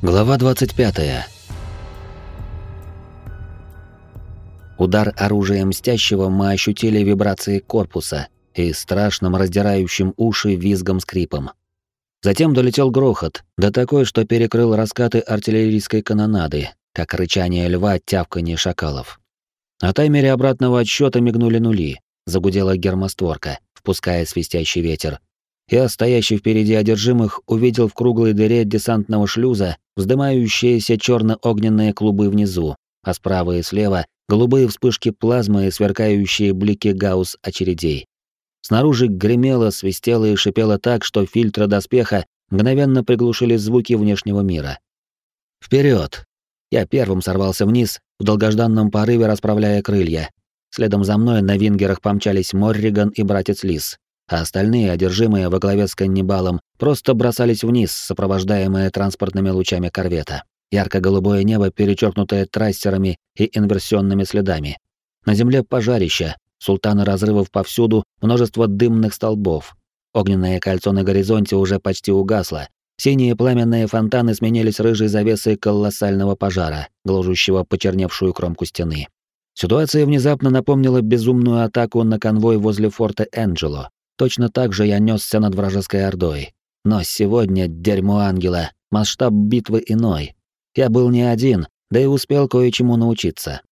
Глава 25. Удар оружием мстящего мы ощутили вибрации корпуса и страшным раздирающим уши визгом-скрипом. Затем долетел грохот, да такой, что перекрыл раскаты артиллерийской канонады, как рычание льва, тявканье шакалов. На таймере обратного отсчета мигнули нули, загудела гермостворка, впуская свистящий ветер, я, стоящий впереди одержимых, увидел в круглой дыре десантного шлюза вздымающиеся черно-огненные клубы внизу, а справа и слева голубые вспышки плазмы и сверкающие блики гаусс очередей. Снаружи гремело, свистело и шипело так, что фильтры доспеха мгновенно приглушили звуки внешнего мира. Вперед! Я первым сорвался вниз, в долгожданном порыве расправляя крылья. Следом за мной на вингерах помчались Морриган и братец Лис а остальные, одержимые во главе с каннибалом, просто бросались вниз, сопровождаемые транспортными лучами корвета. Ярко-голубое небо, перечеркнутое трассерами и инверсионными следами. На земле пожарища, султаны разрывов повсюду, множество дымных столбов. Огненное кольцо на горизонте уже почти угасло. Синие пламенные фонтаны сменились рыжей завесой колоссального пожара, гложущего почерневшую кромку стены. Ситуация внезапно напомнила безумную атаку на конвой возле форта Энджело, Точно так же я несся над вражеской ордой. Но сегодня, дерьмо ангела, масштаб битвы иной. Я был не один, да и успел кое-чему научиться.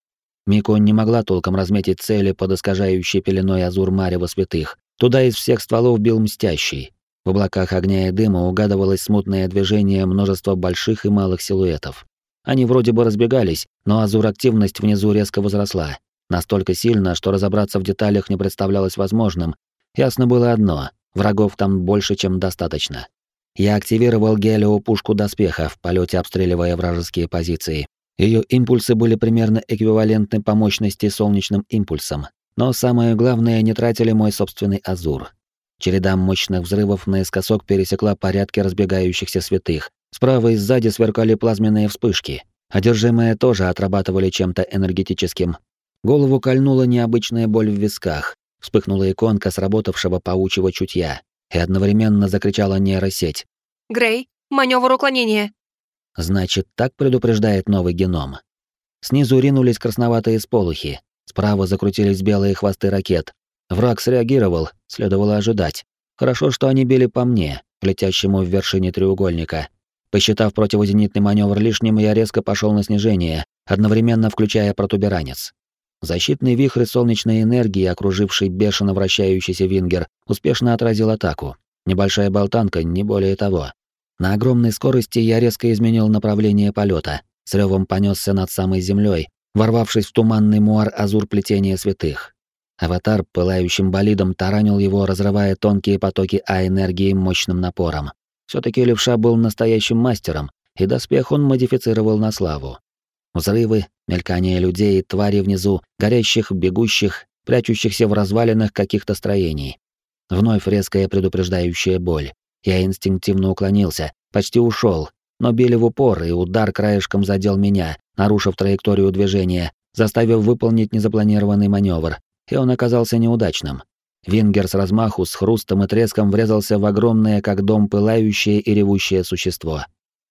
Мико не могла толком разметить цели под искажающей пеленой азур Марева святых. Туда из всех стволов бил мстящий. В облаках огня и дыма угадывалось смутное движение множества больших и малых силуэтов. Они вроде бы разбегались, но азур-активность внизу резко возросла. Настолько сильно, что разобраться в деталях не представлялось возможным, Ясно было одно — врагов там больше, чем достаточно. Я активировал гелиопушку доспеха в полете, обстреливая вражеские позиции. Ее импульсы были примерно эквивалентны по мощности солнечным импульсам, но самое главное, не тратили мой собственный азур. Череда мощных взрывов наискосок пересекла порядки разбегающихся святых. Справа и сзади сверкали плазменные вспышки. Одержимые тоже отрабатывали чем-то энергетическим. Голову кольнула необычная боль в висках, Вспыхнула иконка сработавшего паучьего чутья, и одновременно закричала нейросеть. «Грей, маневр уклонения!» Значит, так предупреждает новый геном. Снизу ринулись красноватые сполохи, справа закрутились белые хвосты ракет. Враг среагировал, следовало ожидать. Хорошо, что они били по мне, летящему в вершине треугольника. Посчитав противозенитный маневр лишним, я резко пошел на снижение, одновременно включая протуберанец. Защитный вихрь солнечной энергии, окруживший бешено вращающийся вингер, успешно отразил атаку. Небольшая болтанка, не более того. На огромной скорости я резко изменил направление полета, с ревом понесся над самой землей, ворвавшись в туманный муар азур плетения святых. Аватар пылающим болидом таранил его, разрывая тонкие потоки А-энергии мощным напором. все таки левша был настоящим мастером, и доспех он модифицировал на славу. Взрывы, мелькание людей и твари внизу, горящих, бегущих, прячущихся в развалинах каких-то строений. Вновь резкая предупреждающая боль. Я инстинктивно уклонился, почти ушел, но били в упор, и удар краешком задел меня, нарушив траекторию движения, заставив выполнить незапланированный маневр, и он оказался неудачным. Вингер с размаху, с хрустом и треском врезался в огромное, как дом, пылающее и ревущее существо.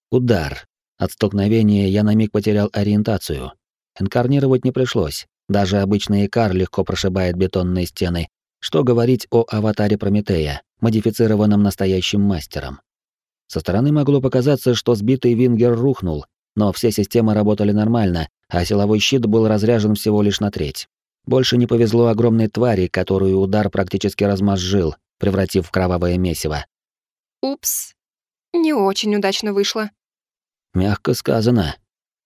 Удар. От столкновения я на миг потерял ориентацию. Инкарнировать не пришлось. Даже обычный икар легко прошибает бетонные стены. Что говорить о аватаре Прометея, модифицированном настоящим мастером. Со стороны могло показаться, что сбитый вингер рухнул, но все системы работали нормально, а силовой щит был разряжен всего лишь на треть. Больше не повезло огромной твари, которую удар практически размозжил, превратив в кровавое месиво. Упс. Не очень удачно вышло. Мягко сказано.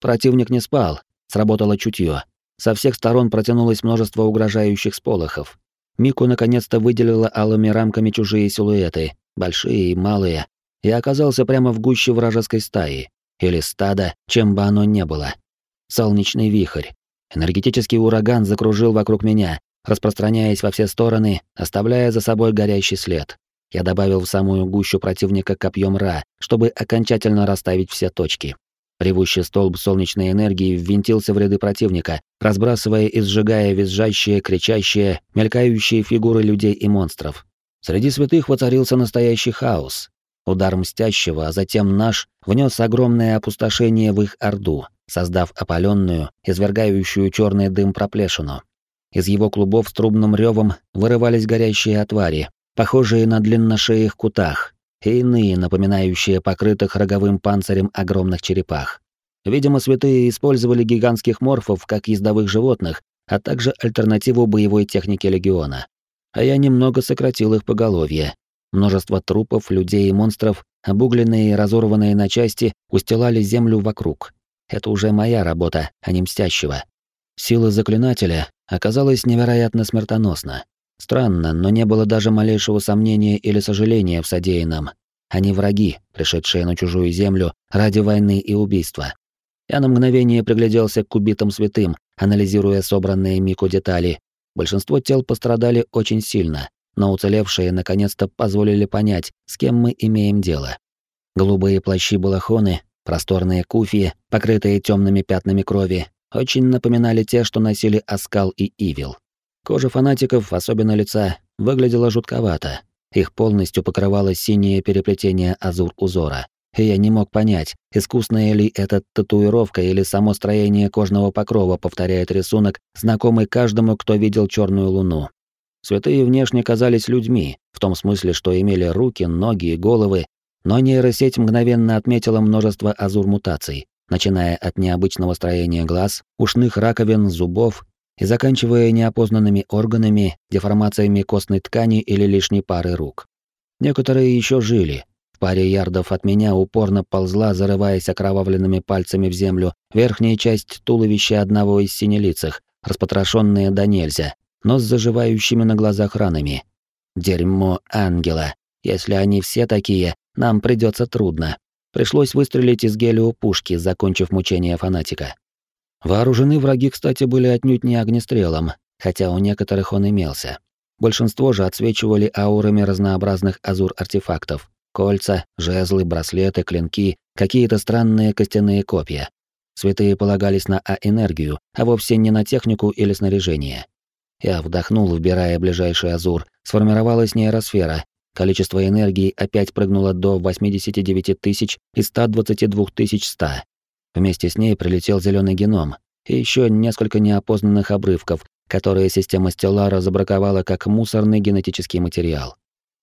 Противник не спал, сработало чутье. Со всех сторон протянулось множество угрожающих сполохов. Мику наконец-то выделила алыми рамками чужие силуэты, большие и малые, и оказался прямо в гуще вражеской стаи, или стада, чем бы оно ни было. Солнечный вихрь. Энергетический ураган закружил вокруг меня, распространяясь во все стороны, оставляя за собой горящий след. Я добавил в самую гущу противника копьем Ра, чтобы окончательно расставить все точки. Ревущий столб солнечной энергии ввинтился в ряды противника, разбрасывая и сжигая визжащие, кричащие, мелькающие фигуры людей и монстров. Среди святых воцарился настоящий хаос. Удар мстящего, а затем наш, внес огромное опустошение в их орду, создав опаленную, извергающую черный дым проплешину. Из его клубов с трубным ревом вырывались горящие отвари, похожие на длинношеих кутах, и иные, напоминающие покрытых роговым панцирем огромных черепах. Видимо, святые использовали гигантских морфов как ездовых животных, а также альтернативу боевой технике легиона. А я немного сократил их поголовье. Множество трупов, людей и монстров, обугленные и разорванные на части, устилали землю вокруг. Это уже моя работа, а не мстящего. Сила заклинателя оказалась невероятно смертоносна. Странно, но не было даже малейшего сомнения или сожаления в содеянном. Они враги, пришедшие на чужую землю ради войны и убийства. Я на мгновение пригляделся к убитым святым, анализируя собранные Мику детали. Большинство тел пострадали очень сильно, но уцелевшие наконец-то позволили понять, с кем мы имеем дело. Голубые плащи-балахоны, просторные куфии, покрытые темными пятнами крови, очень напоминали те, что носили Аскал и Ивил. Кожа фанатиков, особенно лица, выглядела жутковато. Их полностью покрывало синее переплетение азур-узора. И я не мог понять, искусная ли это татуировка или само строение кожного покрова повторяет рисунок, знакомый каждому, кто видел черную луну. Святые внешне казались людьми, в том смысле, что имели руки, ноги и головы, но нейросеть мгновенно отметила множество азур-мутаций, начиная от необычного строения глаз, ушных раковин, зубов и заканчивая неопознанными органами, деформациями костной ткани или лишней пары рук. Некоторые еще жили. В паре ярдов от меня упорно ползла, зарываясь окровавленными пальцами в землю, верхняя часть туловища одного из синелицых, распотрошенная до нельзя, но с заживающими на глазах ранами. Дерьмо ангела. Если они все такие, нам придется трудно. Пришлось выстрелить из гелиопушки, закончив мучение фанатика. Вооружены враги, кстати, были отнюдь не огнестрелом, хотя у некоторых он имелся. Большинство же отсвечивали аурами разнообразных азур-артефактов. Кольца, жезлы, браслеты, клинки, какие-то странные костяные копья. Святые полагались на А-энергию, а вовсе не на технику или снаряжение. Я вдохнул, вбирая ближайший азур. Сформировалась нейросфера. Количество энергии опять прыгнуло до 89 тысяч и 122 тысяч 100. Вместе с ней прилетел зеленый геном и еще несколько неопознанных обрывков, которые система Стеллара забраковала как мусорный генетический материал.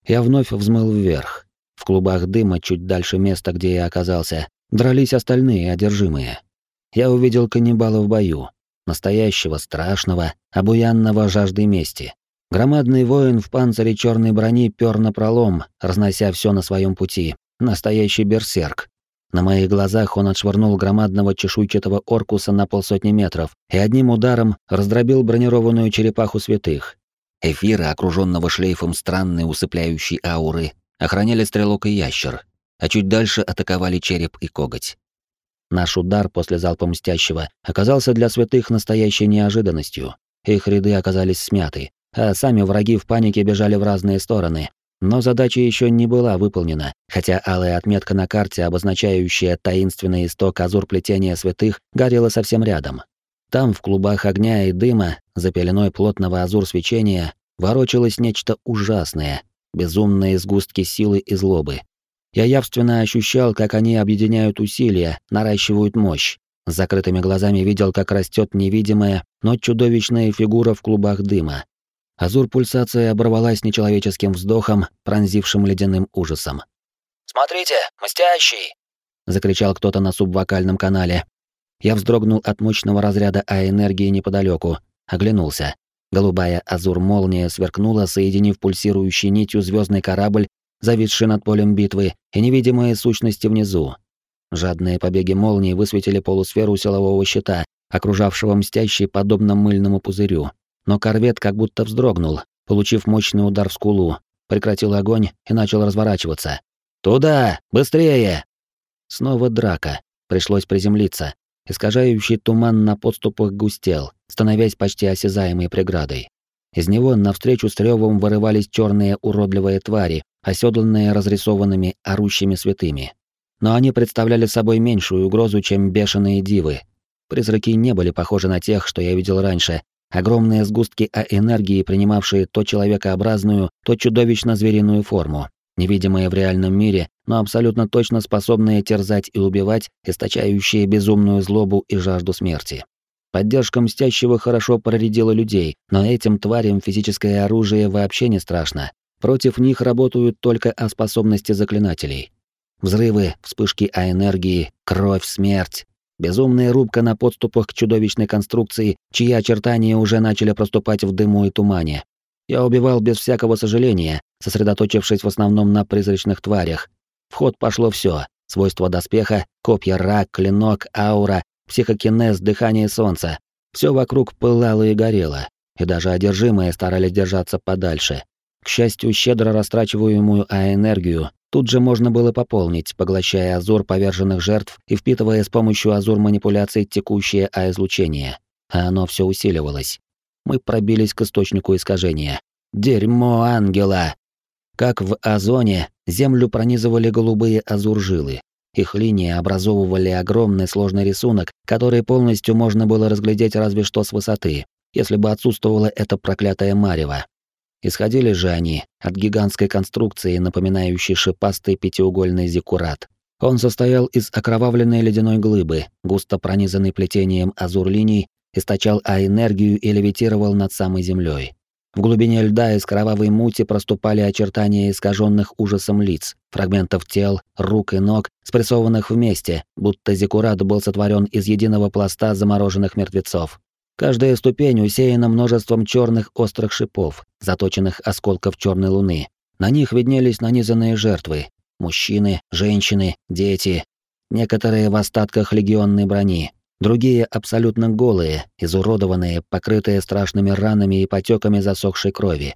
Я вновь взмыл вверх. В клубах дыма чуть дальше места, где я оказался, дрались остальные одержимые. Я увидел каннибала в бою, настоящего, страшного, обуянного жаждой мести. Громадный воин в панцире черной брони пёр на пролом, разнося все на своем пути. Настоящий берсерк, на моих глазах он отшвырнул громадного чешуйчатого оркуса на полсотни метров и одним ударом раздробил бронированную черепаху святых. Эфиры, окруженного шлейфом странной усыпляющей ауры, охраняли стрелок и ящер, а чуть дальше атаковали череп и коготь. Наш удар после залпа мстящего оказался для святых настоящей неожиданностью. Их ряды оказались смяты, а сами враги в панике бежали в разные стороны, но задача еще не была выполнена, хотя алая отметка на карте, обозначающая таинственный исток азур плетения святых, горела совсем рядом. Там, в клубах огня и дыма, за пеленой плотного азур свечения, ворочалось нечто ужасное, безумные сгустки силы и злобы. Я явственно ощущал, как они объединяют усилия, наращивают мощь. С закрытыми глазами видел, как растет невидимая, но чудовищная фигура в клубах дыма, Азур пульсация оборвалась нечеловеческим вздохом, пронзившим ледяным ужасом. «Смотрите, мстящий!» — закричал кто-то на субвокальном канале. Я вздрогнул от мощного разряда А-энергии неподалеку, оглянулся. Голубая азур-молния сверкнула, соединив пульсирующей нитью звездный корабль, зависший над полем битвы, и невидимые сущности внизу. Жадные побеги молнии высветили полусферу силового щита, окружавшего мстящий подобно мыльному пузырю но корвет как будто вздрогнул, получив мощный удар в скулу, прекратил огонь и начал разворачиваться. «Туда! Быстрее!» Снова драка. Пришлось приземлиться. Искажающий туман на подступах густел, становясь почти осязаемой преградой. Из него навстречу с ревом вырывались черные уродливые твари, оседланные разрисованными орущими святыми. Но они представляли собой меньшую угрозу, чем бешеные дивы. Призраки не были похожи на тех, что я видел раньше, Огромные сгустки А-энергии, принимавшие то человекообразную, то чудовищно-звериную форму. невидимые в реальном мире, но абсолютно точно способные терзать и убивать, источающие безумную злобу и жажду смерти. Поддержка мстящего хорошо проредила людей, но этим тварям физическое оружие вообще не страшно. Против них работают только о способности заклинателей. Взрывы, вспышки А-энергии, кровь, смерть. Безумная рубка на подступах к чудовищной конструкции, чьи очертания уже начали проступать в дыму и тумане. Я убивал без всякого сожаления, сосредоточившись в основном на призрачных тварях. В ход пошло все: свойства доспеха, копья рак, клинок, аура, психокинез, дыхание солнца. Все вокруг пылало и горело, и даже одержимые старались держаться подальше. К счастью, щедро растрачиваемую А-энергию тут же можно было пополнить, поглощая азур поверженных жертв и впитывая с помощью азур манипуляций текущее А-излучение. А оно все усиливалось. Мы пробились к источнику искажения. Дерьмо ангела! Как в озоне, землю пронизывали голубые азуржилы. Их линии образовывали огромный сложный рисунок, который полностью можно было разглядеть разве что с высоты, если бы отсутствовала эта проклятая марево. Исходили же они от гигантской конструкции, напоминающей шипастый пятиугольный зиккурат. Он состоял из окровавленной ледяной глыбы, густо пронизанной плетением азур-линий, источал А-энергию и левитировал над самой землей. В глубине льда из кровавой мути проступали очертания искаженных ужасом лиц, фрагментов тел, рук и ног, спрессованных вместе, будто зиккурат был сотворен из единого пласта замороженных мертвецов. Каждая ступень усеяна множеством черных острых шипов, заточенных осколков черной луны. На них виднелись нанизанные жертвы: мужчины, женщины, дети, некоторые в остатках легионной брони, Другие абсолютно голые, изуродованные, покрытые страшными ранами и потеками засохшей крови.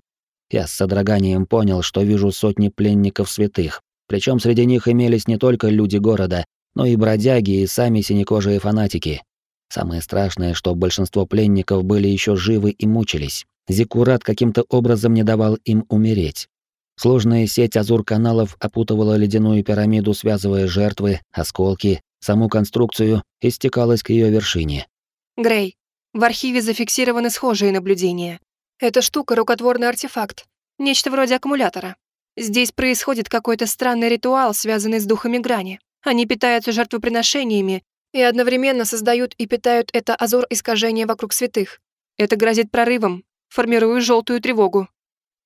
Я с содроганием понял, что вижу сотни пленников святых, причем среди них имелись не только люди города, но и бродяги и сами синекожие фанатики. Самое страшное, что большинство пленников были еще живы и мучились. Зиккурат каким-то образом не давал им умереть. Сложная сеть азур-каналов опутывала ледяную пирамиду, связывая жертвы, осколки, саму конструкцию и стекалась к ее вершине. Грей, в архиве зафиксированы схожие наблюдения. Эта штука — рукотворный артефакт, нечто вроде аккумулятора. Здесь происходит какой-то странный ритуал, связанный с духами грани. Они питаются жертвоприношениями и одновременно создают и питают это азор искажения вокруг святых. Это грозит прорывом, формируя желтую тревогу.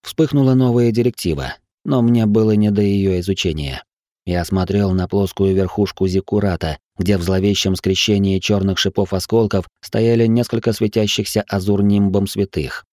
Вспыхнула новая директива, но мне было не до ее изучения. Я смотрел на плоскую верхушку зиккурата, где в зловещем скрещении черных шипов осколков стояли несколько светящихся азур-нимбом святых.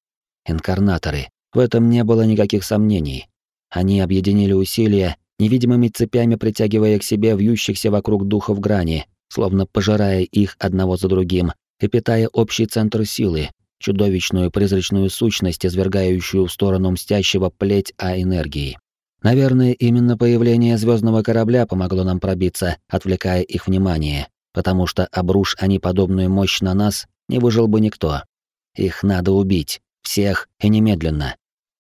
Инкарнаторы. В этом не было никаких сомнений. Они объединили усилия, невидимыми цепями притягивая к себе вьющихся вокруг духов грани, словно пожирая их одного за другим и питая общий центр силы, чудовищную призрачную сущность, извергающую в сторону мстящего плеть А-энергии. Наверное, именно появление звездного корабля помогло нам пробиться, отвлекая их внимание, потому что обруш они подобную мощь на нас, не выжил бы никто. Их надо убить, всех и немедленно.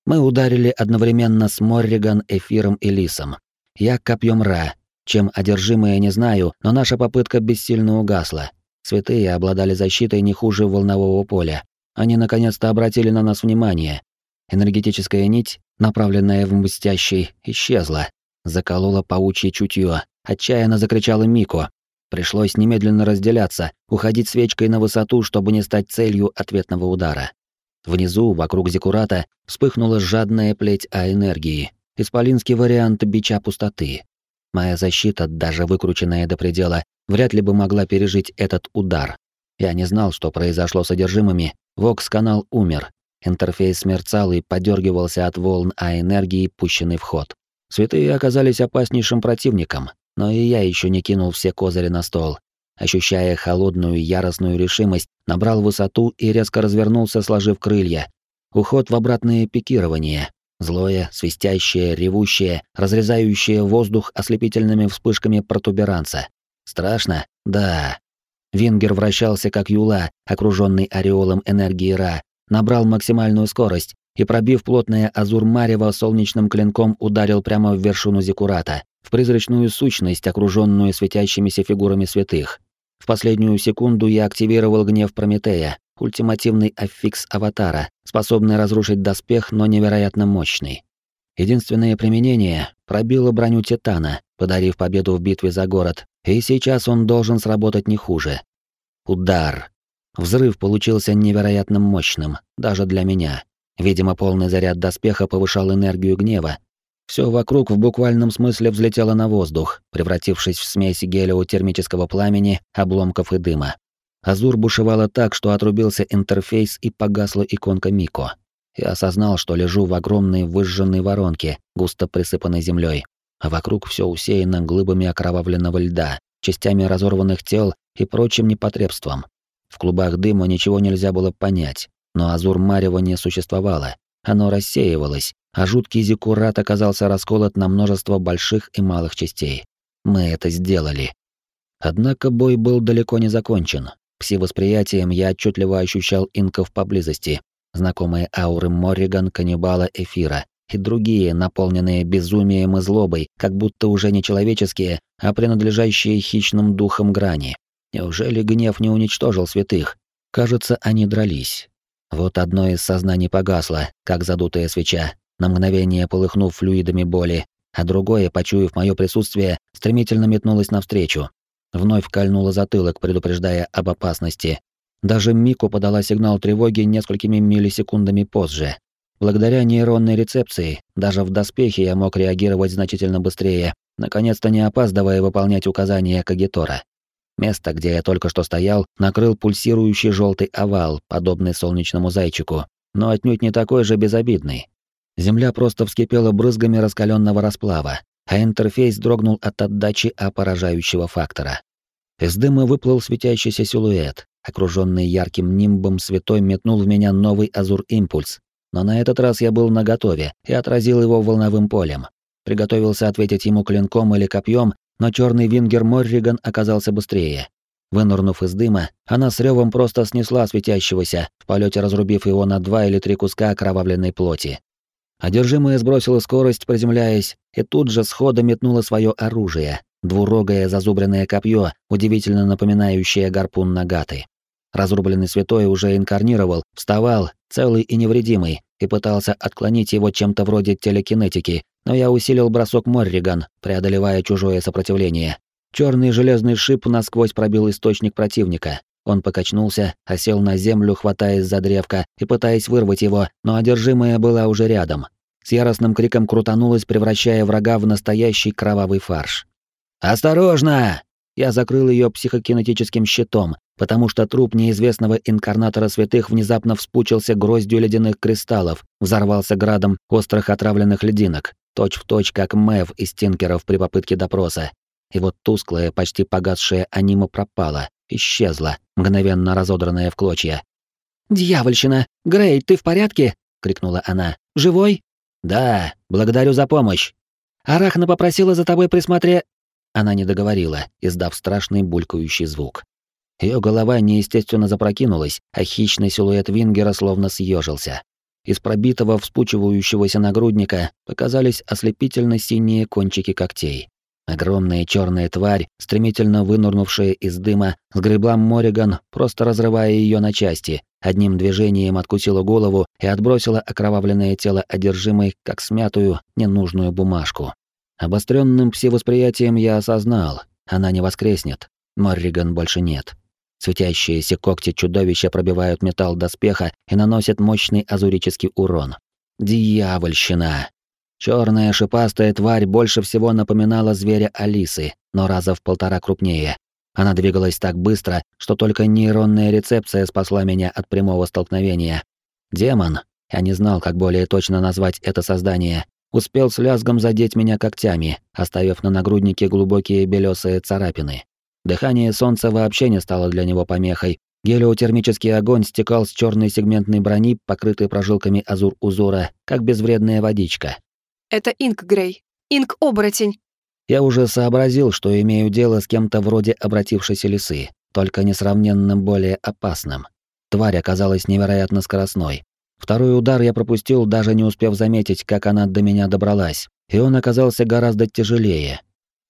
Мы ударили одновременно с Морриган, Эфиром и Лисом. Я копьем Ра. Чем одержимые, не знаю, но наша попытка бессильно угасла. Святые обладали защитой не хуже волнового поля. Они наконец-то обратили на нас внимание. Энергетическая нить направленная в мстящий, исчезла. Заколола паучье чутье. Отчаянно закричала Мико. Пришлось немедленно разделяться, уходить свечкой на высоту, чтобы не стать целью ответного удара. Внизу, вокруг Зекурата, вспыхнула жадная плеть А-энергии. Исполинский вариант бича пустоты. Моя защита, даже выкрученная до предела, вряд ли бы могла пережить этот удар. Я не знал, что произошло с содержимыми. Вокс-канал умер, Интерфейс мерцал и подергивался от волн А-энергии, пущенной в ход. Святые оказались опаснейшим противником, но и я еще не кинул все козыри на стол. Ощущая холодную, яростную решимость, набрал высоту и резко развернулся, сложив крылья. Уход в обратное пикирование. Злое, свистящее, ревущее, разрезающее воздух ослепительными вспышками протуберанца. Страшно? Да. Вингер вращался как юла, окруженный ореолом энергии Ра, набрал максимальную скорость и, пробив плотное азур марево, солнечным клинком ударил прямо в вершину Зикурата, в призрачную сущность, окруженную светящимися фигурами святых. В последнюю секунду я активировал гнев Прометея, ультимативный аффикс аватара, способный разрушить доспех, но невероятно мощный. Единственное применение — пробило броню Титана, подарив победу в битве за город, и сейчас он должен сработать не хуже. Удар. Взрыв получился невероятно мощным, даже для меня. Видимо, полный заряд доспеха повышал энергию гнева. Все вокруг в буквальном смысле взлетело на воздух, превратившись в смесь гелиотермического пламени, обломков и дыма. Азур бушевала так, что отрубился интерфейс и погасла иконка Мико. Я осознал, что лежу в огромной выжженной воронке, густо присыпанной землей, а вокруг все усеяно глыбами окровавленного льда, частями разорванных тел и прочим непотребством. В клубах дыма ничего нельзя было понять, но азур Марева не существовало, оно рассеивалось, а жуткий зиккурат оказался расколот на множество больших и малых частей. Мы это сделали. Однако бой был далеко не закончен. Пси-восприятием я отчетливо ощущал инков поблизости, знакомые ауры Морриган, каннибала, эфира и другие, наполненные безумием и злобой, как будто уже не человеческие, а принадлежащие хищным духам грани. Неужели гнев не уничтожил святых? Кажется, они дрались. Вот одно из сознаний погасло, как задутая свеча, на мгновение полыхнув флюидами боли, а другое, почуяв мое присутствие, стремительно метнулось навстречу. Вновь кольнуло затылок, предупреждая об опасности, даже Мику подала сигнал тревоги несколькими миллисекундами позже. Благодаря нейронной рецепции, даже в доспехе я мог реагировать значительно быстрее, наконец-то не опаздывая выполнять указания Кагитора. Место, где я только что стоял, накрыл пульсирующий желтый овал, подобный солнечному зайчику, но отнюдь не такой же безобидный. Земля просто вскипела брызгами раскаленного расплава, а интерфейс дрогнул от отдачи опоражающего фактора. Из дыма выплыл светящийся силуэт, окруженный ярким нимбом святой метнул в меня новый азур-импульс, но на этот раз я был наготове и отразил его волновым полем. Приготовился ответить ему клинком или копьем, но черный вингер Морриган оказался быстрее. Вынырнув из дыма, она с ревом просто снесла светящегося, в полете разрубив его на два или три куска окровавленной плоти. Одержимая сбросила скорость, приземляясь, и тут же схода метнула свое оружие, двурогое зазубренное копье, удивительно напоминающее гарпун Нагаты. Разрубленный святой уже инкарнировал, вставал, целый и невредимый, и пытался отклонить его чем-то вроде телекинетики, но я усилил бросок Морриган, преодолевая чужое сопротивление. Черный железный шип насквозь пробил источник противника. Он покачнулся, осел на землю, хватаясь за древко и пытаясь вырвать его, но одержимая была уже рядом. С яростным криком крутанулась, превращая врага в настоящий кровавый фарш. «Осторожно!» Я закрыл ее психокинетическим щитом, потому что труп неизвестного инкарнатора святых внезапно вспучился гроздью ледяных кристаллов, взорвался градом острых отравленных лединок, точь-в-точь точь как Мэв из Тинкеров при попытке допроса. И вот тусклая, почти погасшая анима пропала, исчезла, мгновенно разодранная в клочья. «Дьявольщина! Грей, ты в порядке?» — крикнула она. «Живой?» «Да, благодарю за помощь». «Арахна попросила за тобой присмотре...» Она не договорила, издав страшный булькающий звук. Ее голова неестественно запрокинулась, а хищный силуэт Вингера словно съежился. Из пробитого вспучивающегося нагрудника показались ослепительно синие кончики когтей. Огромная черная тварь, стремительно вынурнувшая из дыма, сгребла Мориган, просто разрывая ее на части, одним движением откусила голову и отбросила окровавленное тело одержимой, как смятую, ненужную бумажку. Обостренным псевосприятием я осознал, она не воскреснет. Морриган больше нет. Светящиеся когти чудовища пробивают металл доспеха и наносят мощный азурический урон. Дьявольщина! Черная шипастая тварь больше всего напоминала зверя Алисы, но раза в полтора крупнее. Она двигалась так быстро, что только нейронная рецепция спасла меня от прямого столкновения. Демон, я не знал, как более точно назвать это создание, успел с лязгом задеть меня когтями, оставив на нагруднике глубокие белесые царапины. Дыхание солнца вообще не стало для него помехой. Гелиотермический огонь стекал с черной сегментной брони, покрытой прожилками азур-узора, как безвредная водичка. «Это Инк Грей. Инк-оборотень!» Я уже сообразил, что имею дело с кем-то вроде обратившейся лисы, только несравненно более опасным. Тварь оказалась невероятно скоростной. Второй удар я пропустил, даже не успев заметить, как она до меня добралась, и он оказался гораздо тяжелее.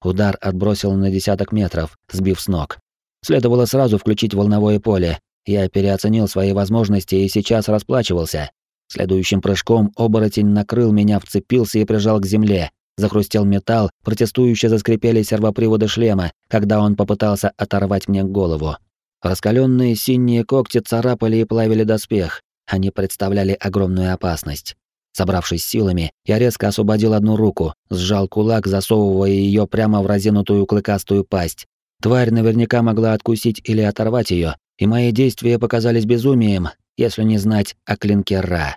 Удар отбросил на десяток метров, сбив с ног. Следовало сразу включить волновое поле. Я переоценил свои возможности и сейчас расплачивался. Следующим прыжком оборотень накрыл меня, вцепился и прижал к земле, захрустел металл, протестующе заскрипели сервоприводы шлема, когда он попытался оторвать мне голову. Раскаленные синие когти царапали и плавили доспех. Они представляли огромную опасность. Собравшись силами, я резко освободил одну руку, сжал кулак, засовывая ее прямо в разинутую клыкастую пасть. Тварь наверняка могла откусить или оторвать ее, и мои действия показались безумием, если не знать о клинке Ра.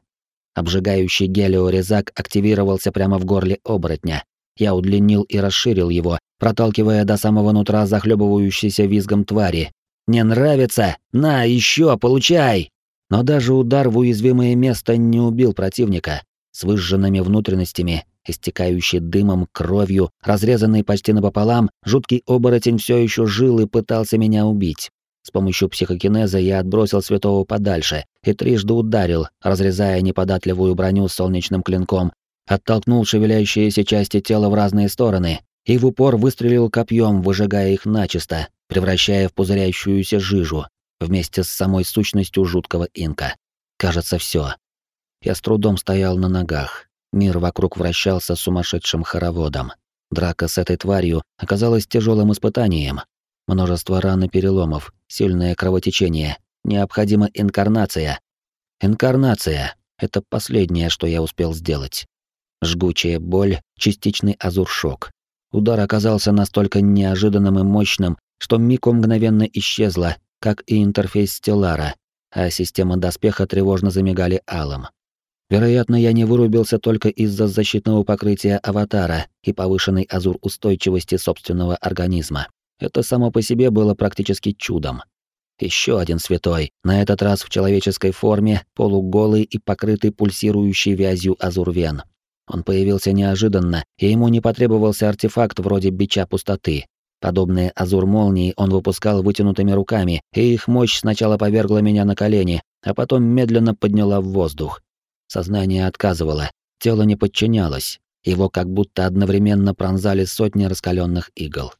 Обжигающий гелиорезак активировался прямо в горле оборотня. Я удлинил и расширил его, проталкивая до самого нутра захлебывающейся визгом твари. «Не нравится? На, еще, получай!» Но даже удар в уязвимое место не убил противника. С выжженными внутренностями, истекающий дымом, кровью, разрезанный почти напополам, жуткий оборотень все еще жил и пытался меня убить. С помощью психокинеза я отбросил святого подальше и трижды ударил, разрезая неподатливую броню солнечным клинком, оттолкнул шевеляющиеся части тела в разные стороны и в упор выстрелил копьем, выжигая их начисто, превращая в пузырящуюся жижу, вместе с самой сущностью жуткого инка. Кажется, все. Я с трудом стоял на ногах. Мир вокруг вращался сумасшедшим хороводом. Драка с этой тварью оказалась тяжелым испытанием. Множество ран и переломов, сильное кровотечение, необходима инкарнация. Инкарнация — это последнее, что я успел сделать. Жгучая боль, частичный азуршок. Удар оказался настолько неожиданным и мощным, что Мико мгновенно исчезла, как и интерфейс Стеллара, а система доспеха тревожно замигали алым. Вероятно, я не вырубился только из-за защитного покрытия аватара и повышенной азур устойчивости собственного организма. Это само по себе было практически чудом. Еще один святой, на этот раз в человеческой форме, полуголый и покрытый пульсирующей вязью азурвен. Он появился неожиданно, и ему не потребовался артефакт вроде бича пустоты. Подобные азур-молнии он выпускал вытянутыми руками, и их мощь сначала повергла меня на колени, а потом медленно подняла в воздух. Сознание отказывало, тело не подчинялось, его как будто одновременно пронзали сотни раскаленных игл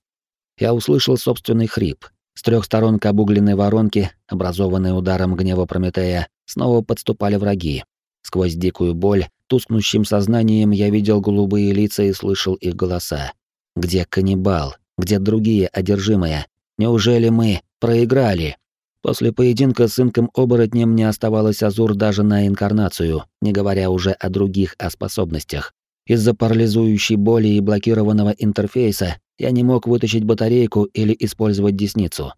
я услышал собственный хрип. С трех сторон к обугленной воронке, образованной ударом гнева Прометея, снова подступали враги. Сквозь дикую боль, тускнущим сознанием я видел голубые лица и слышал их голоса. Где каннибал? Где другие одержимые? Неужели мы проиграли? После поединка с инком-оборотнем не оставалось азур даже на инкарнацию, не говоря уже о других о способностях. Из-за парализующей боли и блокированного интерфейса я не мог вытащить батарейку или использовать десницу.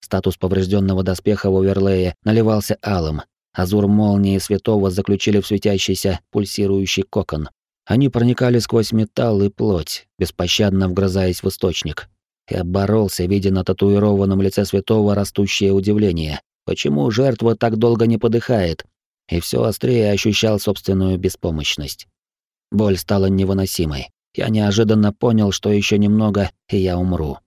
Статус поврежденного доспеха в оверлее наливался алым. Азур молнии святого заключили в светящийся, пульсирующий кокон. Они проникали сквозь металл и плоть, беспощадно вгрызаясь в источник. Я боролся, видя на татуированном лице святого растущее удивление. Почему жертва так долго не подыхает? И все острее ощущал собственную беспомощность. Боль стала невыносимой я неожиданно понял, что еще немного, и я умру.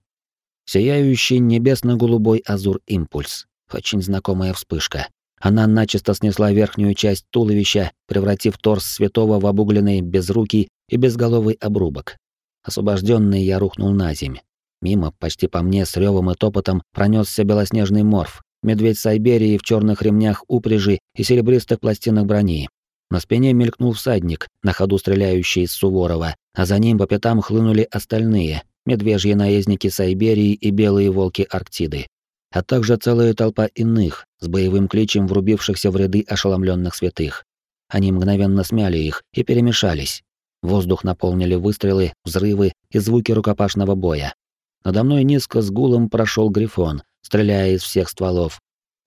Сияющий небесно-голубой азур-импульс. Очень знакомая вспышка. Она начисто снесла верхнюю часть туловища, превратив торс святого в обугленный, безрукий и безголовый обрубок. Освобожденный я рухнул на земь. Мимо, почти по мне, с ревом и топотом пронесся белоснежный морф, медведь Сайберии в черных ремнях упряжи и серебристых пластинах брони. На спине мелькнул всадник, на ходу стреляющий из Суворова, а за ним по пятам хлынули остальные, медвежьи наездники Сайберии и белые волки Арктиды, а также целая толпа иных, с боевым кличем врубившихся в ряды ошеломленных святых. Они мгновенно смяли их и перемешались. Воздух наполнили выстрелы, взрывы и звуки рукопашного боя. Надо мной низко с гулом прошел Грифон, стреляя из всех стволов.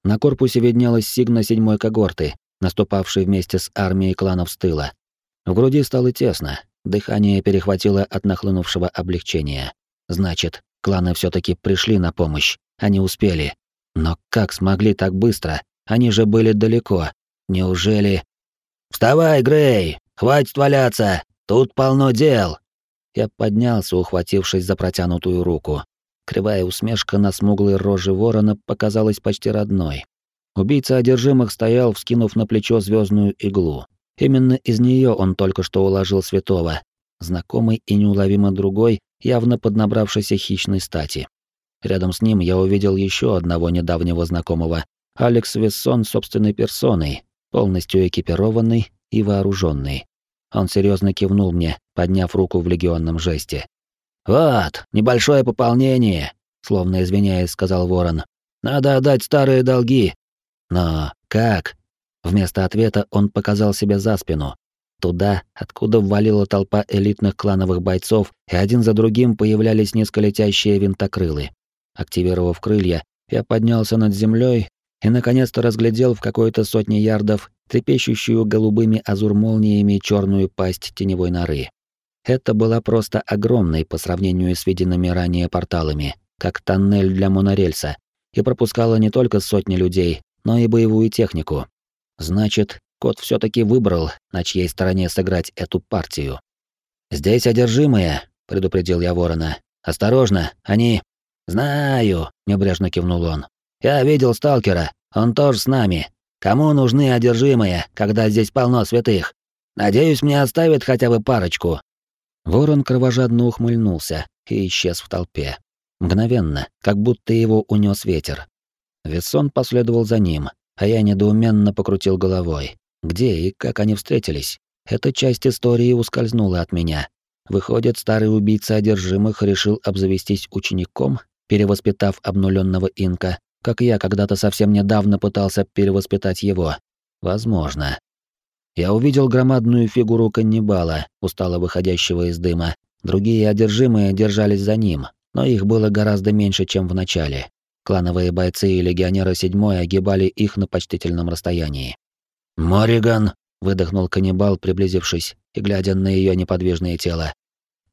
На корпусе виднелась сигна седьмой когорты, наступавший вместе с армией кланов с тыла. В груди стало тесно, дыхание перехватило от нахлынувшего облегчения. Значит, кланы все таки пришли на помощь, они успели. Но как смогли так быстро? Они же были далеко. Неужели... «Вставай, Грей! Хватит валяться! Тут полно дел!» Я поднялся, ухватившись за протянутую руку. Кривая усмешка на смуглой роже ворона показалась почти родной. Убийца одержимых стоял, вскинув на плечо звездную иглу. Именно из нее он только что уложил святого, знакомый и неуловимо другой, явно поднабравшийся хищной стати. Рядом с ним я увидел еще одного недавнего знакомого, Алекс Вессон собственной персоной, полностью экипированный и вооруженный. Он серьезно кивнул мне, подняв руку в легионном жесте. «Вот, небольшое пополнение», — словно извиняясь, сказал Ворон. «Надо отдать старые долги». «Но как?» Вместо ответа он показал себе за спину. Туда, откуда ввалила толпа элитных клановых бойцов, и один за другим появлялись низколетящие винтокрылы. Активировав крылья, я поднялся над землей и наконец-то разглядел в какой-то сотне ярдов трепещущую голубыми азур-молниями черную пасть теневой норы. Это была просто огромной по сравнению с виденными ранее порталами, как тоннель для монорельса, и пропускала не только сотни людей, но и боевую технику. Значит, кот все таки выбрал, на чьей стороне сыграть эту партию. «Здесь одержимые», — предупредил я ворона. «Осторожно, они...» «Знаю», — небрежно кивнул он. «Я видел сталкера, он тоже с нами. Кому нужны одержимые, когда здесь полно святых? Надеюсь, мне оставят хотя бы парочку». Ворон кровожадно ухмыльнулся и исчез в толпе. Мгновенно, как будто его унес ветер. Вессон последовал за ним, а я недоуменно покрутил головой. Где и как они встретились? Эта часть истории ускользнула от меня. Выходит, старый убийца одержимых решил обзавестись учеником, перевоспитав обнуленного инка, как я когда-то совсем недавно пытался перевоспитать его. Возможно. Я увидел громадную фигуру каннибала, устало выходящего из дыма. Другие одержимые держались за ним, но их было гораздо меньше, чем в начале. Клановые бойцы и легионеры седьмой огибали их на почтительном расстоянии. «Мориган!» — выдохнул каннибал, приблизившись и глядя на ее неподвижное тело.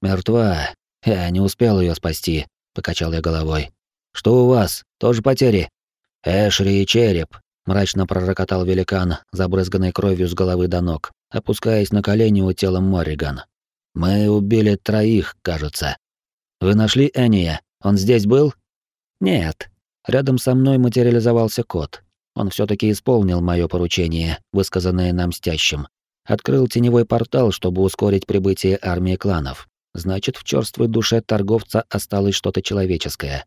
«Мертва. Я не успел ее спасти», — покачал я головой. «Что у вас? Тоже потери?» «Эшри и череп», — мрачно пророкотал великан, забрызганный кровью с головы до ног, опускаясь на колени у тела Морриган. «Мы убили троих, кажется. Вы нашли Эния? Он здесь был?» «Нет». Рядом со мной материализовался кот. Он все таки исполнил мое поручение, высказанное нам стящим. Открыл теневой портал, чтобы ускорить прибытие армии кланов. Значит, в черствой душе торговца осталось что-то человеческое.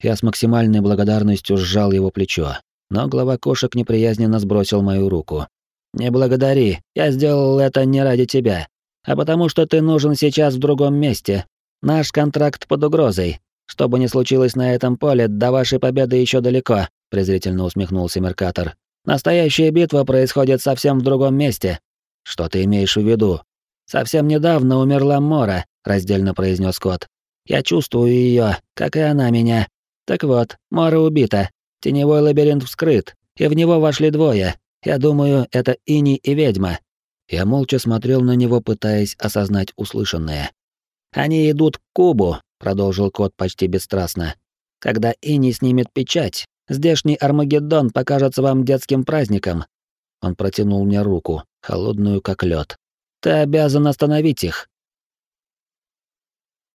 Я с максимальной благодарностью сжал его плечо, но глава кошек неприязненно сбросил мою руку. «Не благодари, я сделал это не ради тебя, а потому что ты нужен сейчас в другом месте. Наш контракт под угрозой. Что бы ни случилось на этом поле, до вашей победы еще далеко», — презрительно усмехнулся Меркатор. «Настоящая битва происходит совсем в другом месте». «Что ты имеешь в виду?» «Совсем недавно умерла Мора», — раздельно произнес кот. «Я чувствую ее, как и она меня. Так вот, Мора убита. Теневой лабиринт вскрыт, и в него вошли двое. Я думаю, это Ини и ведьма. Я молча смотрел на него, пытаясь осознать услышанное. Они идут к кубу, продолжил кот почти бесстрастно. Когда Ини снимет печать, здешний Армагеддон покажется вам детским праздником. Он протянул мне руку, холодную как лед. Ты обязан остановить их.